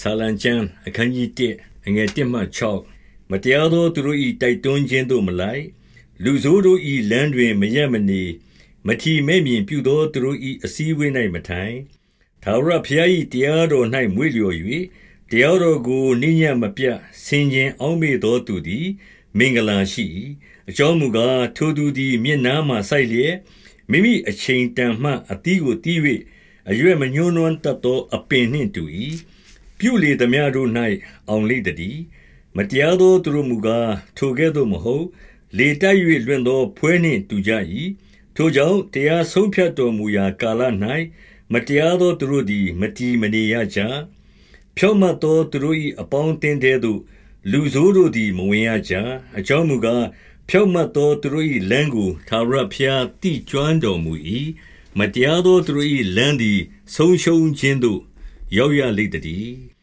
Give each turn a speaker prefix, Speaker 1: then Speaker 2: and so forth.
Speaker 1: ဆာလံကျမ်းအခန်းကြီး1အငယ်1မှ6မတရားသောသူတို့၏တိုက်တွန်းခြင်းသို့မလိုက်လူဆိုးတို့၏လမ်းတွင်မရက်မနေမထီမဲ့မြင်ပြုသောသူတို့၏အစည်းအဝေး၌မထိုင်သာဝရဖျား၏တရားတော်၌မွေ့လျော်၍တရားတော်ကိုနိညမပြဆင်ခြင်းအောင်းမေသောသူသည် မင်္ဂလာရှိ၏အကြောင်းမူကားထိုသူသည် မျက်နားမှစိုက်လျက်မိမိအချိန်တန်မှအသီးကိုတီး၍အရွယ်မညှိုးနွမ်းတတ်သောအပင်နှင့်တူ၏ ပြုလေသမျှတို့၌အောင်လိမ့်တည်းမတရားသောသူတို့မူကားထိုကဲ့သို့မဟုတ် လေတိုက်၍လွင့်သော ဖွဲနှင့်တူကြ၏ထိုကြောင့်တရားဆုံးဖြတ်တော်မူရာကာလ၌မတရားသောသူတို့သည် မတီမနေရကြဖြောင့်မတ်သောသူတို့၏အပေါင်းအသင်းတဲသို့လူဆိုးတို့သည်မဝင်ရကြအကြောင်းမူကားဖြောင့်မတ်သောသူတို့၏လမ်းကိုသာရဖျားတိကျွမ်းတော်မူ၏မတရားသောသူတို့၏လမ်းသည်ဆုံးရှုံးခြင်းသို့ ရောက်ရလိမ့်တည်း